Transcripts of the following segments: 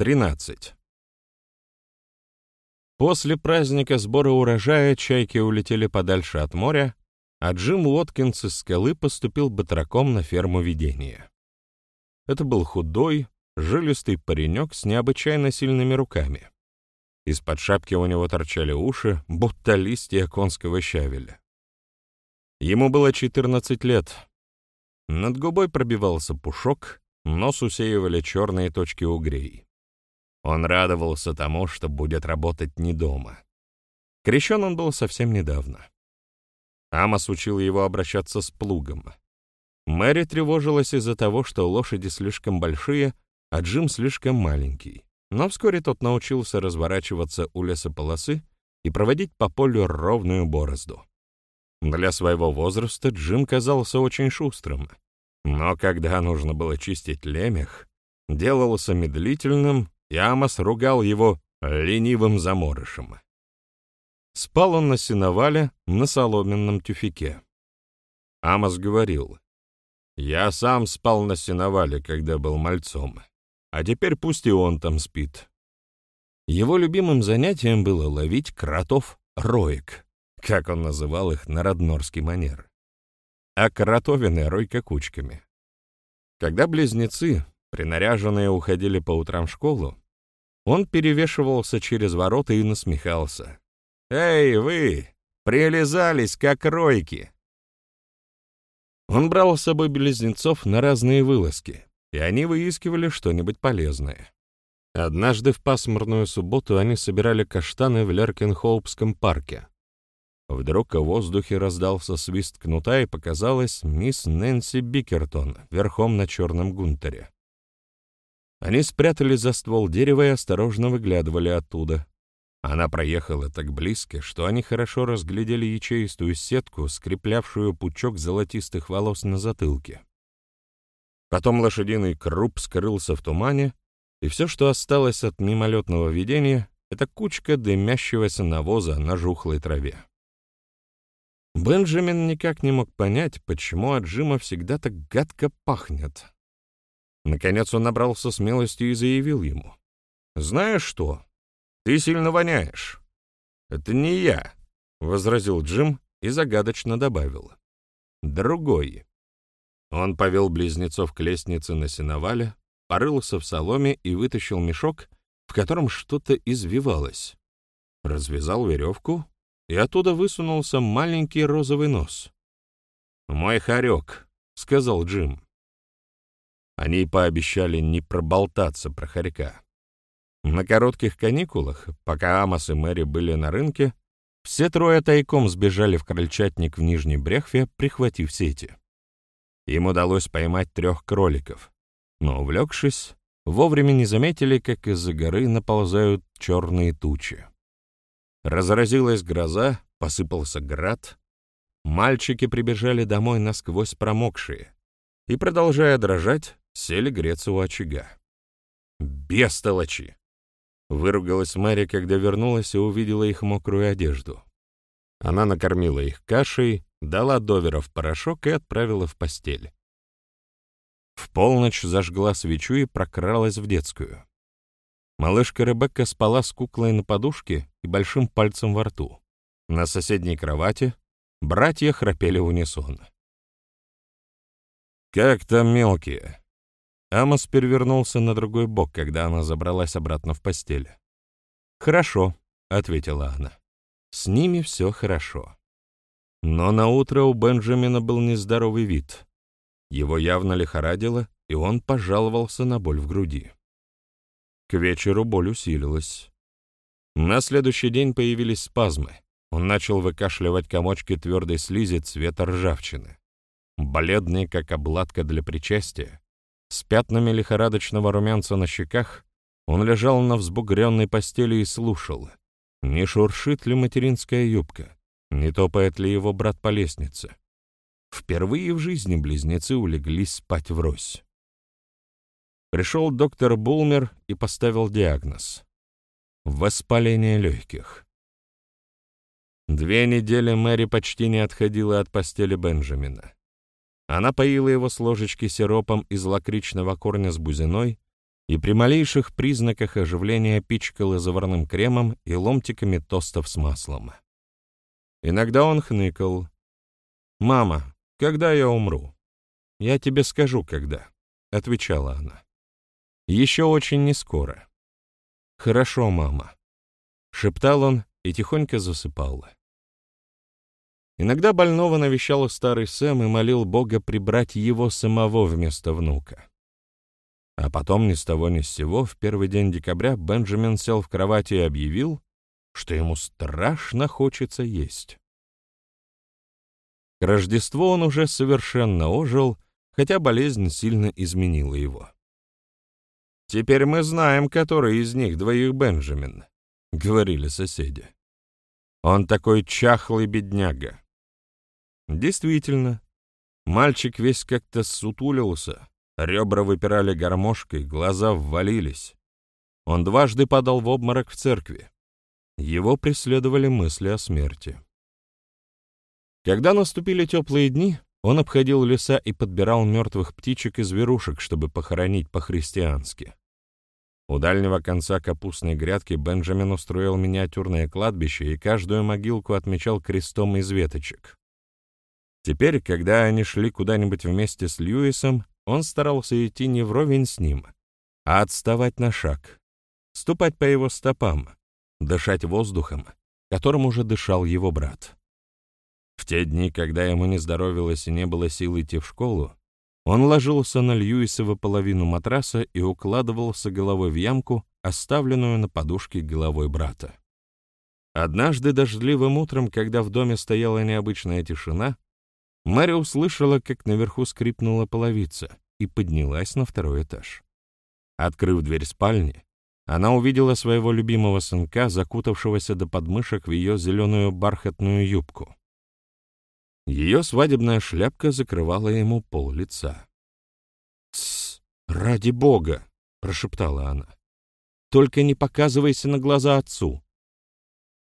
13. После праздника сбора урожая чайки улетели подальше от моря, а Джим Уоткинс из скалы поступил батраком на ферму ведения. Это был худой, жилистый паренек с необычайно сильными руками. Из-под шапки у него торчали уши, будто листья конского щавеля. Ему было 14 лет. Над губой пробивался пушок, нос усеивали черные точки угрей. Он радовался тому, что будет работать не дома. Крещен он был совсем недавно. Амос учил его обращаться с плугом. Мэри тревожилась из-за того, что лошади слишком большие, а Джим слишком маленький. Но вскоре тот научился разворачиваться у лесополосы и проводить по полю ровную борозду. Для своего возраста Джим казался очень шустрым, но когда нужно было чистить лемех, делался медлительным и Амос ругал его ленивым заморышем. Спал он на сеновале на соломенном тюфике. Амос говорил, «Я сам спал на сеновале, когда был мальцом, а теперь пусть и он там спит». Его любимым занятием было ловить кротов-роек, как он называл их на роднорский манер, а кротовины — ройка кучками. Когда близнецы, принаряженные, уходили по утрам в школу, он перевешивался через ворота и насмехался. «Эй, вы! Прилезались, как ройки!» Он брал с собой близнецов на разные вылазки, и они выискивали что-нибудь полезное. Однажды в пасмурную субботу они собирали каштаны в Леркенхолпском парке. Вдруг в воздухе раздался свист кнута, и показалась мисс Нэнси Бикертон верхом на черном гунтере. Они спрятались за ствол дерева и осторожно выглядывали оттуда. Она проехала так близко, что они хорошо разглядели ячеистую сетку, скреплявшую пучок золотистых волос на затылке. Потом лошадиный круп скрылся в тумане, и все, что осталось от мимолетного видения, это кучка дымящегося навоза на жухлой траве. Бенджамин никак не мог понять, почему от Джима всегда так гадко пахнет. Наконец он набрался смелости и заявил ему. «Знаешь что? Ты сильно воняешь». «Это не я», — возразил Джим и загадочно добавил. «Другой». Он повел близнецов к лестнице на сеновале, порылся в соломе и вытащил мешок, в котором что-то извивалось. Развязал веревку, и оттуда высунулся маленький розовый нос. «Мой хорек», — сказал Джим. Они пообещали не проболтаться про хорька. На коротких каникулах, пока Амос и Мэри были на рынке, все трое тайком сбежали в крольчатник в Нижней Брехве, прихватив сети. Им удалось поймать трех кроликов, но, увлекшись, вовремя не заметили, как из-за горы наползают черные тучи. Разразилась гроза, посыпался град. Мальчики прибежали домой насквозь промокшие и, продолжая дрожать, сели греться у очага. «Бестолочи!» — выругалась Мэри, когда вернулась и увидела их мокрую одежду. Она накормила их кашей, дала доверов порошок и отправила в постель. В полночь зажгла свечу и прокралась в детскую. Малышка Ребекка спала с куклой на подушке и большим пальцем во рту. На соседней кровати братья храпели в унисон. «Как там мелкие?» Амос перевернулся на другой бок, когда она забралась обратно в постель. «Хорошо», — ответила она. «С ними все хорошо». Но на утро у Бенджамина был нездоровый вид. Его явно лихорадило, и он пожаловался на боль в груди. К вечеру боль усилилась. На следующий день появились спазмы. Он начал выкашливать комочки твердой слизи цвета ржавчины. Бледный, как обладка для причастия, с пятнами лихорадочного румянца на щеках, он лежал на взбугренной постели и слушал, не шуршит ли материнская юбка, не топает ли его брат по лестнице. Впервые в жизни близнецы улеглись спать врозь. Пришел доктор Булмер и поставил диагноз — воспаление легких. Две недели Мэри почти не отходила от постели Бенджамина. Она поила его с ложечки сиропом из лакричного корня с бузиной и при малейших признаках оживления пичкала заварным кремом и ломтиками тостов с маслом. Иногда он хныкал. «Мама, когда я умру?» «Я тебе скажу, когда», — отвечала она. «Еще очень не скоро». «Хорошо, мама», — шептал он и тихонько засыпал. Иногда больного навещал старый Сэм и молил Бога прибрать его самого вместо внука. А потом ни с того ни с сего в первый день декабря Бенджамин сел в кровати и объявил, что ему страшно хочется есть. К Рождеству он уже совершенно ожил, хотя болезнь сильно изменила его. «Теперь мы знаем, который из них двоих Бенджамин», — говорили соседи. «Он такой чахлый бедняга». Действительно, мальчик весь как-то сутулился, ребра выпирали гармошкой, глаза ввалились. Он дважды падал в обморок в церкви. Его преследовали мысли о смерти. Когда наступили теплые дни, он обходил леса и подбирал мертвых птичек и зверушек, чтобы похоронить по-христиански. У дальнего конца капустной грядки Бенджамин устроил миниатюрное кладбище и каждую могилку отмечал крестом из веточек. Теперь, когда они шли куда-нибудь вместе с Льюисом, он старался идти не вровень с ним, а отставать на шаг, ступать по его стопам, дышать воздухом, которым уже дышал его брат. В те дни, когда ему не здоровилось и не было сил идти в школу, он ложился на Льюисова половину матраса и укладывался головой в ямку, оставленную на подушке головой брата. Однажды дождливым утром, когда в доме стояла необычная тишина, Мэри услышала, как наверху скрипнула половица и поднялась на второй этаж. Открыв дверь спальни, она увидела своего любимого сынка, закутавшегося до подмышек в ее зеленую бархатную юбку. Ее свадебная шляпка закрывала ему пол лица. «Тссс, ради бога!» — прошептала она. «Только не показывайся на глаза отцу!»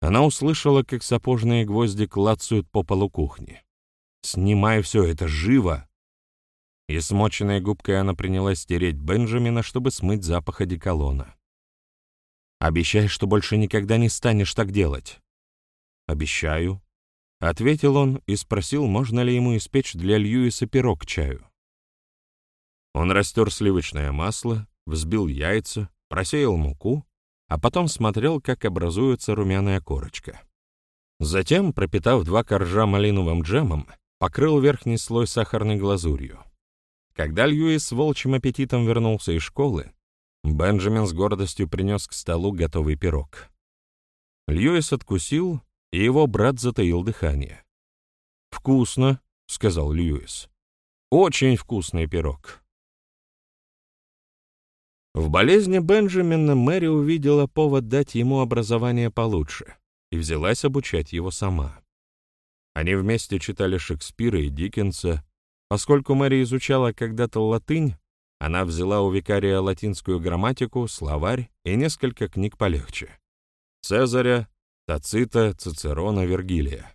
Она услышала, как сапожные гвозди клацают по полу кухни. «Снимай все это живо!» И смоченной губкой она принялась стереть Бенджамина, чтобы смыть запах одеколона. «Обещай, что больше никогда не станешь так делать». «Обещаю», Ответил он и спросил, можно ли ему испечь для Льюиса пирог к чаю. Он растер сливочное масло, взбил яйца, просеял муку, а потом смотрел, как образуется румяная корочка. Затем, пропитав два коржа малиновым джемом, покрыл верхний слой сахарной глазурью. Когда Льюис с волчьим аппетитом вернулся из школы, Бенджамин с гордостью принес к столу готовый пирог. Льюис откусил и его брат затаил дыхание. «Вкусно», — сказал Льюис. «Очень вкусный пирог». В болезни Бенджамина Мэри увидела повод дать ему образование получше и взялась обучать его сама. Они вместе читали Шекспира и Диккенса. Поскольку Мэри изучала когда-то латынь, она взяла у викария латинскую грамматику, словарь и несколько книг полегче. Цезаря, Тацита, Цицерона, Вергилия.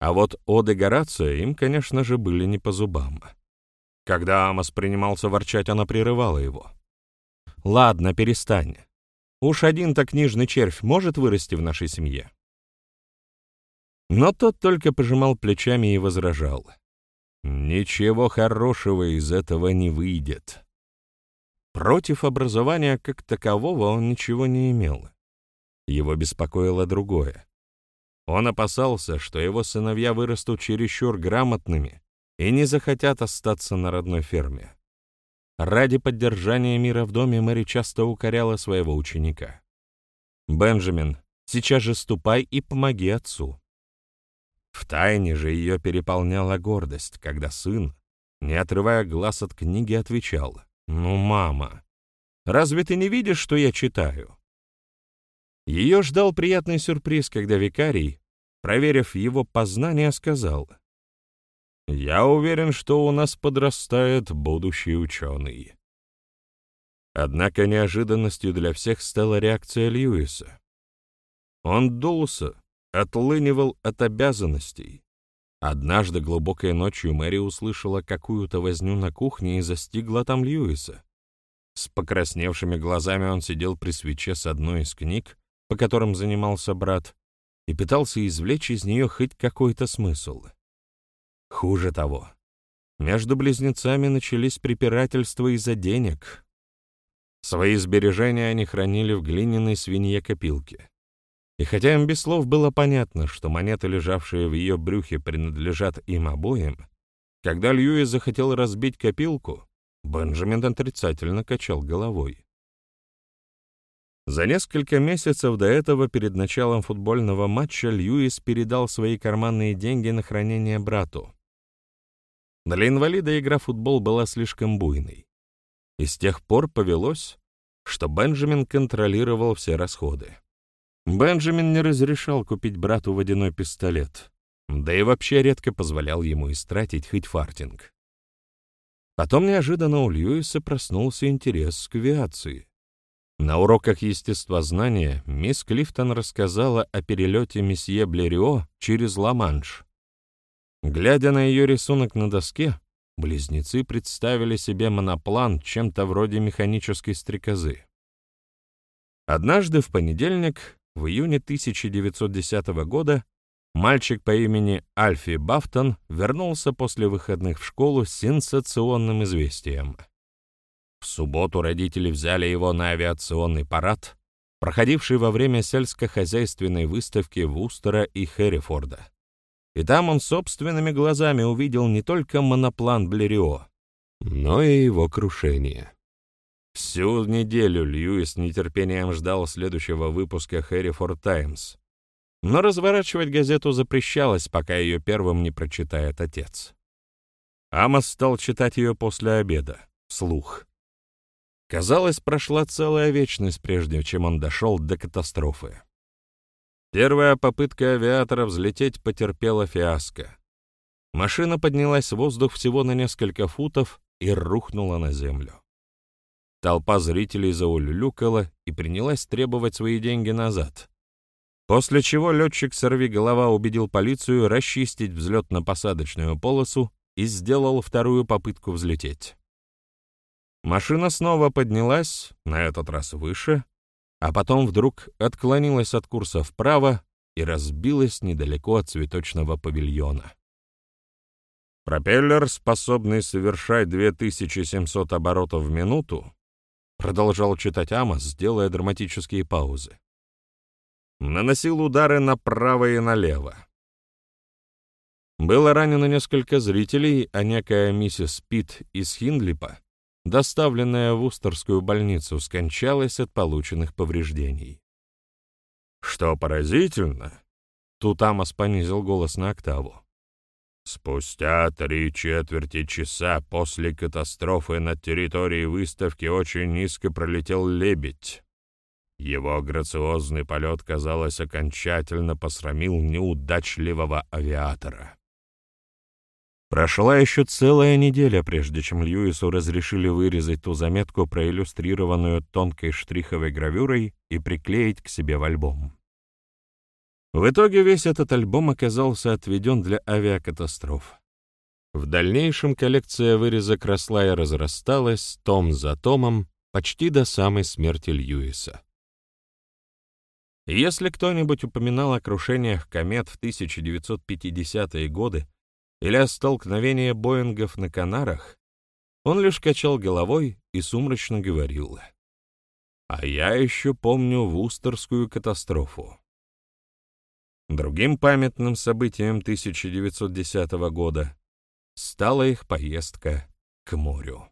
А вот оды Горация им, конечно же, были не по зубам. Когда Амос принимался ворчать, она прерывала его. «Ладно, перестань. Уж один-то книжный червь может вырасти в нашей семье». Но тот только пожимал плечами и возражал. «Ничего хорошего из этого не выйдет». Против образования как такового он ничего не имел. Его беспокоило другое. Он опасался, что его сыновья вырастут чересчур грамотными и не захотят остаться на родной ферме. Ради поддержания мира в доме Мэри часто укоряла своего ученика. «Бенджамин, сейчас же ступай и помоги отцу». Втайне же ее переполняла гордость, когда сын, не отрывая глаз от книги, отвечал, «Ну, мама, разве ты не видишь, что я читаю?» Ее ждал приятный сюрприз, когда викарий, проверив его познания, сказал, «Я уверен, что у нас подрастает будущий ученый». Однако неожиданностью для всех стала реакция Льюиса. Он дулся, отлынивал от обязанностей. Однажды глубокой ночью Мэри услышала какую-то возню на кухне и застигла там Льюиса. С покрасневшими глазами он сидел при свече с одной из книг, по которым занимался брат, и пытался извлечь из нее хоть какой-то смысл. Хуже того, между близнецами начались препирательства из-за денег. Свои сбережения они хранили в глиняной свинье-копилке. И хотя им без слов было понятно, что монеты, лежавшие в ее брюхе, принадлежат им обоим, когда Льюис захотел разбить копилку, Бенджамин отрицательно качал головой. За несколько месяцев до этого, перед началом футбольного матча, Льюис передал свои карманные деньги на хранение брату. Для инвалида игра в футбол была слишком буйной. И с тех пор повелось, что Бенджамин контролировал все расходы. Бенджамин не разрешал купить брату водяной пистолет, да и вообще редко позволял ему истратить хоть фартинг. Потом неожиданно у Льюиса проснулся интерес к авиации. На уроках естествознания мисс Клифтон рассказала о перелете месье Блерио через Ла-Манш. Глядя на ее рисунок на доске, близнецы представили себе моноплан чем-то вроде механической стрекозы. Однажды в понедельник, в июне 1910 года, мальчик по имени Альфи Бафтон вернулся после выходных в школу с сенсационным известием — в субботу родители взяли его на авиационный парад, проходивший во время сельскохозяйственной выставки Вустера и Херрифорда. И там он собственными глазами увидел не только моноплан Блерио, но и его крушение. Всю неделю Льюис с нетерпением ждал следующего выпуска Хэррифорд Таймс. Но разворачивать газету запрещалось, пока ее первым не прочитает отец. Амос стал читать ее после обеда, вслух. Казалось, прошла целая вечность, прежде чем он дошел до катастрофы. Первая попытка авиатора взлететь потерпела фиаско. Машина поднялась в воздух всего на несколько футов и рухнула на землю. Толпа зрителей заулюлюкала и принялась требовать свои деньги назад. После чего летчик сорви-голова убедил полицию расчистить взлетно-посадочную полосу и сделал вторую попытку взлететь. Машина снова поднялась, на этот раз выше, а потом вдруг отклонилась от курса вправо и разбилась недалеко от цветочного павильона. Пропеллер, способный совершать 2700 оборотов в минуту, продолжал читать Амос, делая драматические паузы. Наносил удары направо и налево. Было ранено несколько зрителей, а некая миссис Пит из Хиндлипа доставленная в Устерскую больницу, скончалась от полученных повреждений. Что поразительно, тут Амос понизил голос на октаву. Спустя три четверти часа после катастрофы над территорией выставки очень низко пролетел лебедь. Его грациозный полет, казалось, окончательно посрамил неудачливого авиатора. Прошла еще целая неделя, прежде чем Льюису разрешили вырезать ту заметку, проиллюстрированную тонкой штриховой гравюрой, и приклеить к себе в альбом. В итоге весь этот альбом оказался отведен для авиакатастроф. В дальнейшем коллекция вырезок росла и разрасталась, том за томом, почти до самой смерти Льюиса. Если кто-нибудь упоминал о крушениях комет в 1950-е годы, или о столкновении Боингов на Канарах, он лишь качал головой и сумрачно говорил. А я еще помню Вустерскую катастрофу. Другим памятным событием 1910 года стала их поездка к морю.